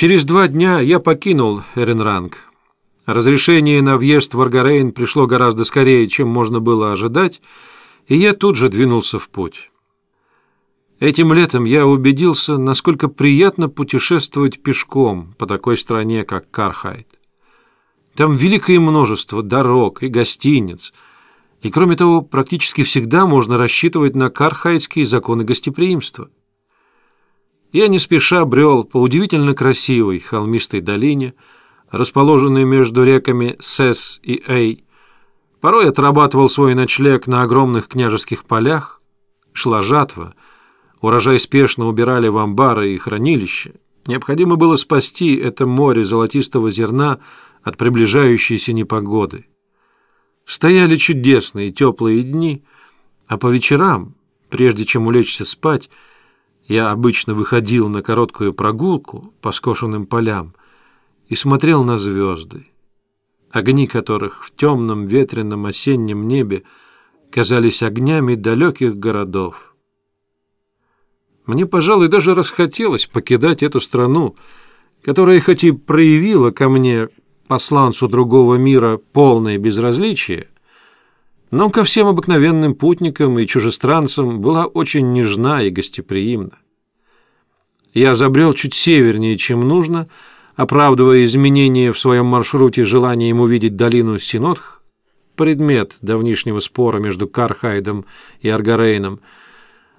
Через два дня я покинул Эренранг. Разрешение на въезд в Аргарейн пришло гораздо скорее, чем можно было ожидать, и я тут же двинулся в путь. Этим летом я убедился, насколько приятно путешествовать пешком по такой стране, как Кархайт. Там великое множество дорог и гостиниц, и, кроме того, практически всегда можно рассчитывать на кархайтские законы гостеприимства. Я не спеша брел по удивительно красивой холмистой долине, расположенной между реками Сес и Эй. Порой отрабатывал свой ночлег на огромных княжеских полях. Шла жатва, урожай спешно убирали в амбары и хранилища. Необходимо было спасти это море золотистого зерна от приближающейся непогоды. Стояли чудесные теплые дни, а по вечерам, прежде чем улечься спать, я обычно выходил на короткую прогулку по скошенным полям и смотрел на звезды, огни которых в темном ветреном осеннем небе казались огнями далеких городов. Мне, пожалуй, даже расхотелось покидать эту страну, которая хоть и проявила ко мне, посланцу другого мира, полное безразличие, но ко всем обыкновенным путникам и чужестранцам была очень нежна и гостеприимна. Я забрел чуть севернее, чем нужно, оправдывая изменения в своем маршруте желанием увидеть долину Синотх, предмет давнишнего спора между Кархайдом и Аргарейном,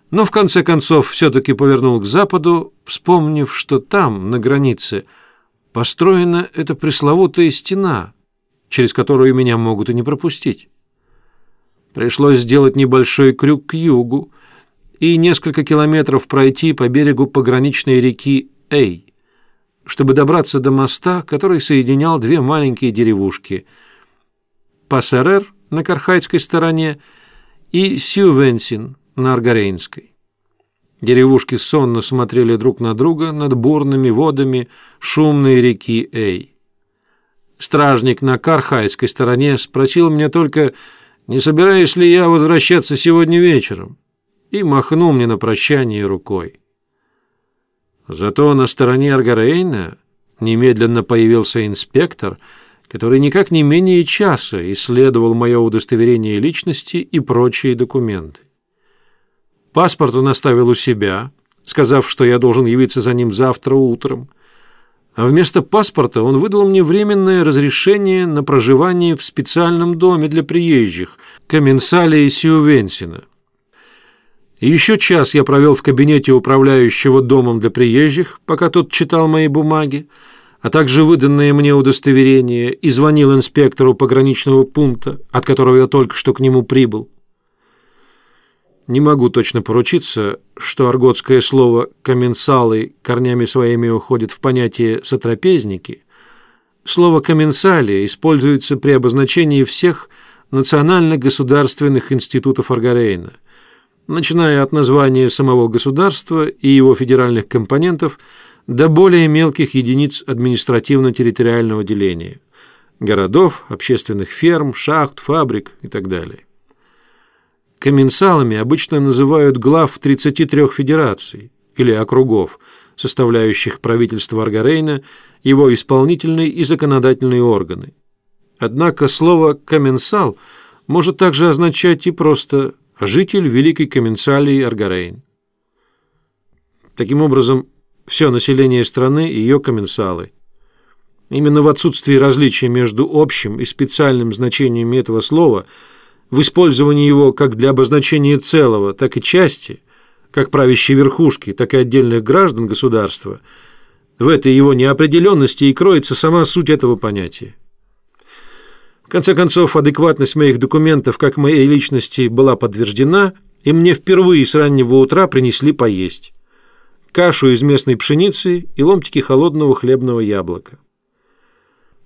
но в конце концов все-таки повернул к западу, вспомнив, что там, на границе, построена эта пресловутая стена, через которую меня могут и не пропустить. Пришлось сделать небольшой крюк к югу, и несколько километров пройти по берегу пограничной реки Эй, чтобы добраться до моста, который соединял две маленькие деревушки – Пассерер на Кархайской стороне и Сювенсин на Аргарейнской. Деревушки сонно смотрели друг на друга над бурными водами шумной реки Эй. Стражник на Кархайской стороне спросил меня только, не собираюсь ли я возвращаться сегодня вечером и махнул мне на прощание рукой. Зато на стороне Аргарейна немедленно появился инспектор, который никак не менее часа исследовал мое удостоверение личности и прочие документы. Паспорт он оставил у себя, сказав, что я должен явиться за ним завтра утром, а вместо паспорта он выдал мне временное разрешение на проживание в специальном доме для приезжих, Комменсалии Сиувенсина. Еще час я провел в кабинете управляющего домом для приезжих, пока тот читал мои бумаги, а также выданные мне удостоверения, и звонил инспектору пограничного пункта, от которого я только что к нему прибыл. Не могу точно поручиться, что арготское слово «комменсалы» корнями своими уходит в понятие «сотрапезники». Слово «комменсалия» используется при обозначении всех национально-государственных институтов Аргарейна – начиная от названия самого государства и его федеральных компонентов до более мелких единиц административно-территориального деления – городов, общественных ферм, шахт, фабрик и так далее. Комменсалами обычно называют глав 33 федераций или округов, составляющих правительство Аргарейна, его исполнительные и законодательные органы. Однако слово «комменсал» может также означать и просто житель Великой Комменсалии Аргарейн. Таким образом, все население страны – ее комменсалы. Именно в отсутствии различия между общим и специальным значениями этого слова, в использовании его как для обозначения целого, так и части, как правящей верхушки, так и отдельных граждан государства, в этой его неопределенности и кроется сама суть этого понятия конце концов, адекватность моих документов как моей личности была подтверждена, и мне впервые с раннего утра принесли поесть. Кашу из местной пшеницы и ломтики холодного хлебного яблока.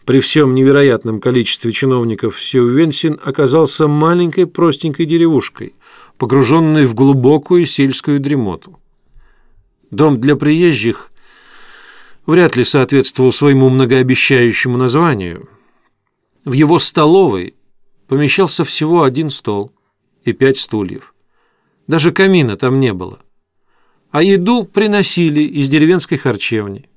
При всем невероятном количестве чиновников Сювенсин оказался маленькой простенькой деревушкой, погруженной в глубокую сельскую дремоту. Дом для приезжих вряд ли соответствовал своему многообещающему названию – в его столовой помещался всего один стол и пять стульев. Даже камина там не было. А еду приносили из деревенской харчевни.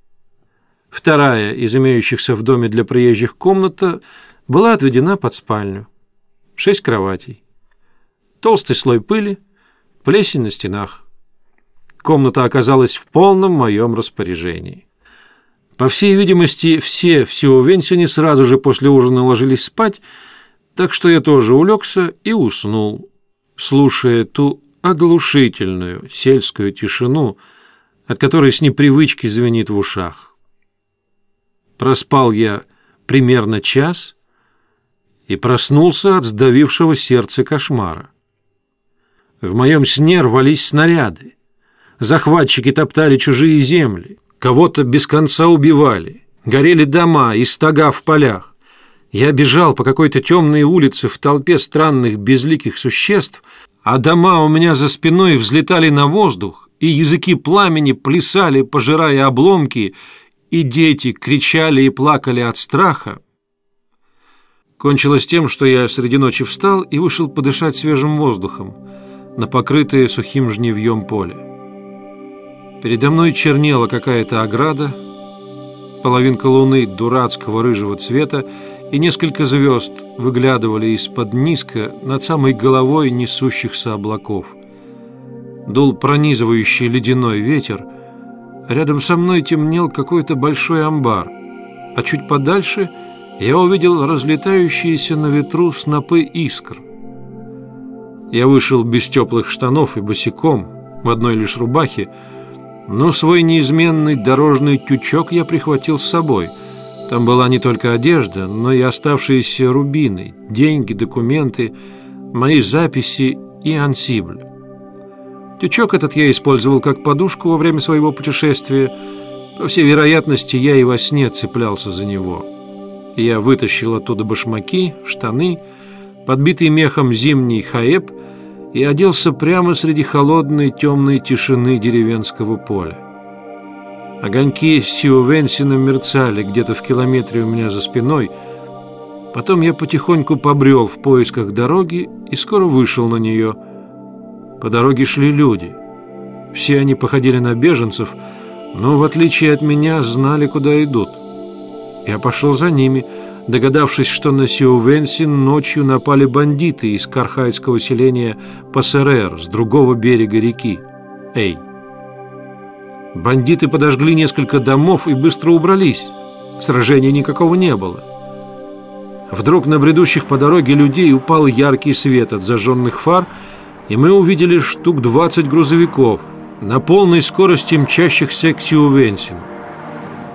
Вторая из имеющихся в доме для приезжих комната была отведена под спальню. Шесть кроватей. Толстый слой пыли, плесень на стенах. Комната оказалась в полном моем распоряжении. По всей видимости, все в Сиовенсине сразу же после ужина ложились спать, так что я тоже улегся и уснул, слушая ту оглушительную сельскую тишину, от которой с непривычки звенит в ушах. Проспал я примерно час и проснулся от сдавившего сердце кошмара. В моем сне рвались снаряды. Захватчики топтали чужие земли, кого-то без конца убивали, горели дома и стога в полях. Я бежал по какой-то темной улице в толпе странных безликих существ, а дома у меня за спиной взлетали на воздух, и языки пламени плясали, пожирая обломки, и дети кричали и плакали от страха. Кончилось тем, что я среди ночи встал и вышел подышать свежим воздухом на покрытое сухим жневьем поле. Передо мной чернела какая-то ограда, половинка луны дурацкого рыжего цвета и несколько звезд выглядывали из-под низко над самой головой несущихся облаков. Дул пронизывающий ледяной ветер, рядом со мной темнел какой-то большой амбар, а чуть подальше я увидел разлетающиеся на ветру снопы искр. Я вышел без теплых штанов и босиком, в одной лишь рубахе, но свой неизменный дорожный тючок я прихватил с собой. Там была не только одежда, но и оставшиеся рубины, деньги, документы, мои записи и ансибль. Тючок этот я использовал как подушку во время своего путешествия. По всей вероятности, я и во сне цеплялся за него. Я вытащил оттуда башмаки, штаны, подбитый мехом зимний хаэб и оделся прямо среди холодной темной тишины деревенского поля. Огоньки Сиувенсина мерцали где-то в километре у меня за спиной. Потом я потихоньку побрел в поисках дороги и скоро вышел на нее. По дороге шли люди. Все они походили на беженцев, но, в отличие от меня, знали, куда идут. Я пошел за ними – догадавшись, что на Сиувенсин ночью напали бандиты из кархайского селения Пассерер с другого берега реки. Эй! Бандиты подожгли несколько домов и быстро убрались. Сражения никакого не было. Вдруг на бредущих по дороге людей упал яркий свет от зажженных фар, и мы увидели штук 20 грузовиков на полной скорости мчащихся к Сиувенсину.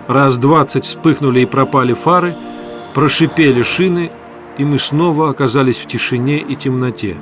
Раз двадцать вспыхнули и пропали фары – Прошипели шины, и мы снова оказались в тишине и темноте.